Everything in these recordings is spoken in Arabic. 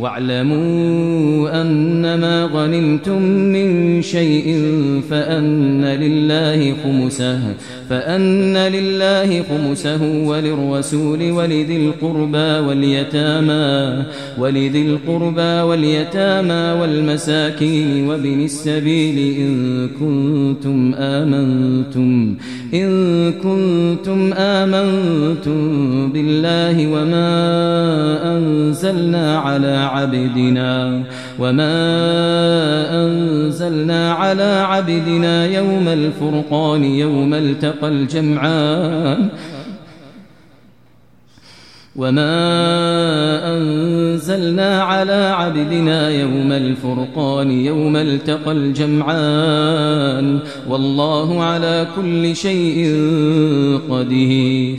واعلموا أنما غنمتم من شيء فأن لله خمسه فأن لله خمسه وللرسول ولذي القربى واليتامى ولذي القربى واليتامى والمساكين وابن السبيل إن كنتم آمنتم إن كنتم آمنتم بالله وما أنزلنا على عبدنا وما أنزلنا على عبدنا يوم الفرقان يوم التقى الجمعان وما أنزلنا على عبدنا يوم الفرقان يوم التقى الجمعان والله على كل شيء قدير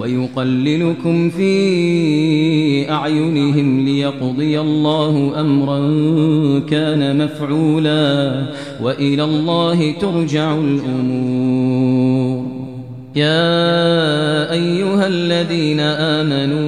ويقللكم في أعينهم ليقضي الله أمرا كان مفعولا وإلى الله ترجع الأمور. يا أيها الذين آمنوا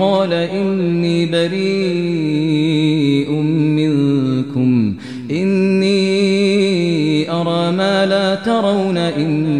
قال إني بريء منكم. إني أرى ما لا ترون إني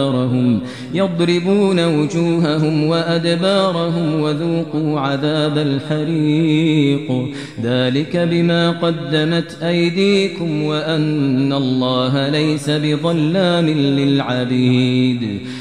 أدبارهم يضربون وجوههم وأدبارهم وذوقوا عذاب الحريق ذلك بما قدمت أيديكم وأن الله ليس بظلام للعبيد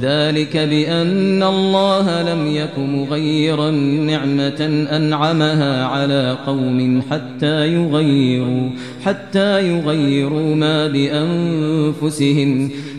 ذلك بأن الله لم يك مغيرا نعمة أنعمها على قوم حتى يغيروا حتى يغيروا ما بأنفسهم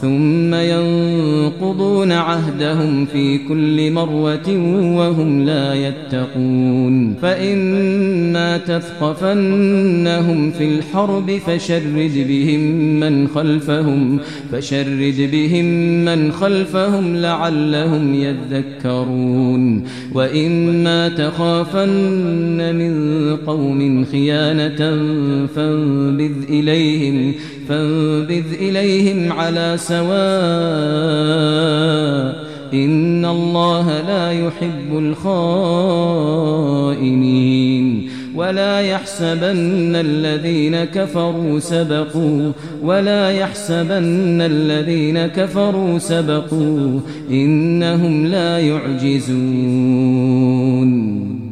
ثم ينقضون عهدهم في كل مرة وهم لا يتقون فإما تثقفنهم في الحرب فشرد بهم من خلفهم فشرد بهم من خلفهم لعلهم يذكرون وإما تخافن من قوم خيانة فانبذ إليهم فانبذ إليهم على سواء إن الله لا يحب الخائنين ولا يحسبن الذين كفروا سبقوا ولا يحسبن الذين كفروا سبقوا إنهم لا يعجزون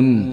يعلمون